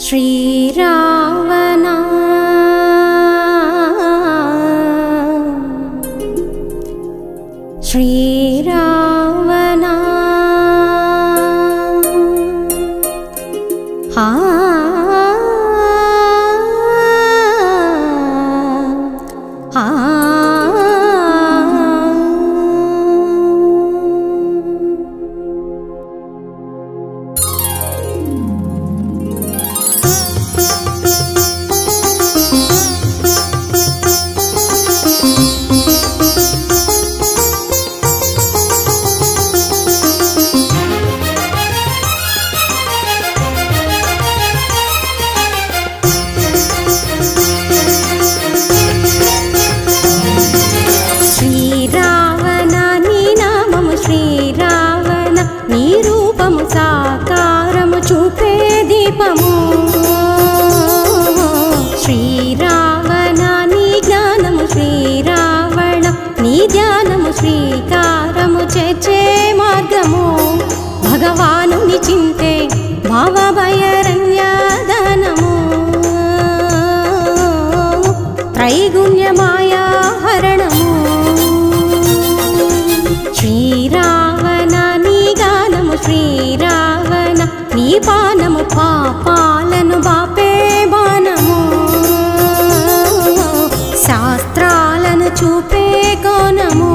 श्रीरा దీపము శ్రీరావణ నీ జ్ఞానము శ్రీరావణ నీ ధ్యానము శ్రీకారము చేచే మార్గము. భగవాను చింతే భావభయరణ్యాదనము. త్రైగుణ్యమాయా హరణము శ్రీరా శాస్త్రాలను చూపే కోణము.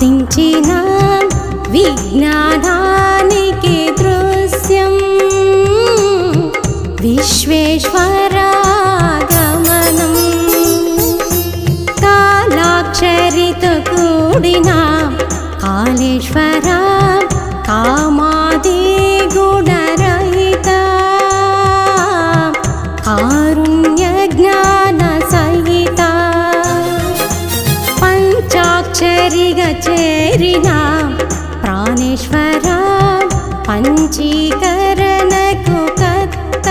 ञ्चिन विज्ञानानि कीदृश्यं विश्वेश्वरागमनं कालाक्षरितकूणिना कालेश्वरा काम పంచాక్షరిగా చేరిన ప్రాణేశ్వర పంచీకరణకు కత్త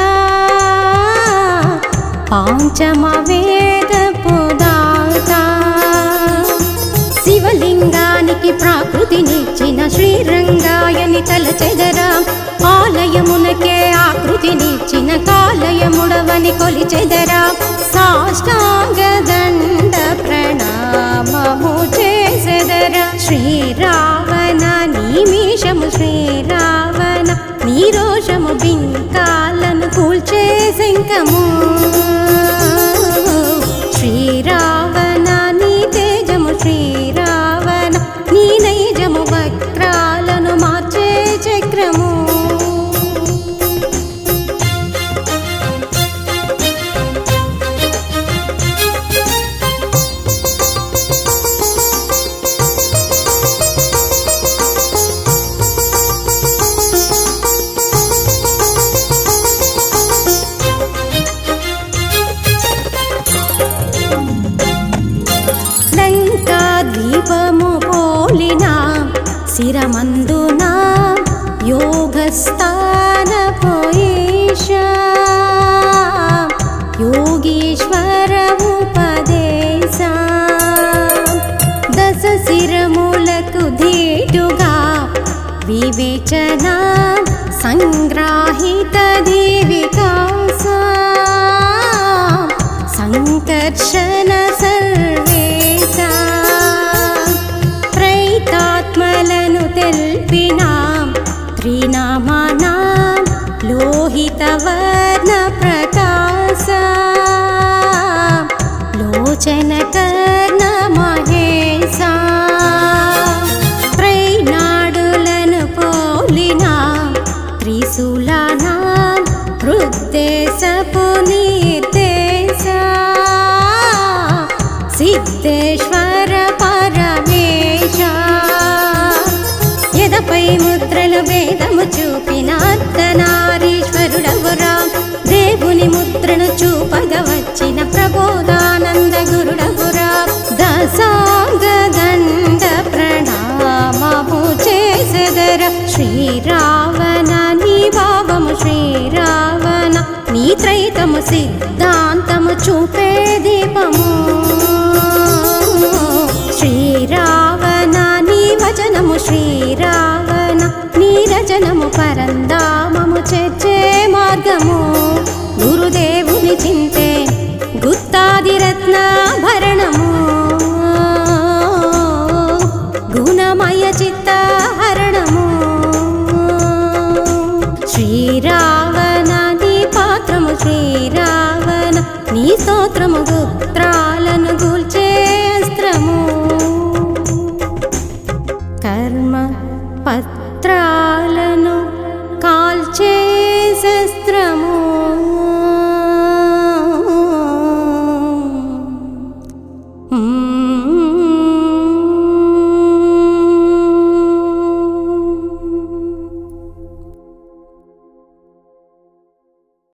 పాంచమ వేద పుదాత శివలింగానికి ప్రాకృతినిచ్చిన శ్రీరంగాయని తలచెదరా. ఆలయమునకే ఆకృతినిచ్చిన కాలయముడవని కొలిచెదరా. సాష్టా ఇంకా स्थिरमन्तुमा योगस्थानपोयिष योगीश्वरमुपदेशा दशसिरमूलकुधीटुगा विवेचना सङ्ग्राहि ीणामानां लोहितवनप्रकासा पोलिना त्रिशूलानां हृद्देश स सिद्धेश्वर परमेशा ముద్రలపై ముద్రలు భేదము చూపిన అర్ధనారీశ్వరుడవురా దేవుని ముద్రను చూపద వచ్చిన ప్రబోధానంద గురుడవురా దశాంగ దండ ప్రణామము చేసెదర. శ్రీరావణ నీ భావము శ్రీరావణ. నీ త్రైతము సిద్ధాంతము చూపే దీపము నీ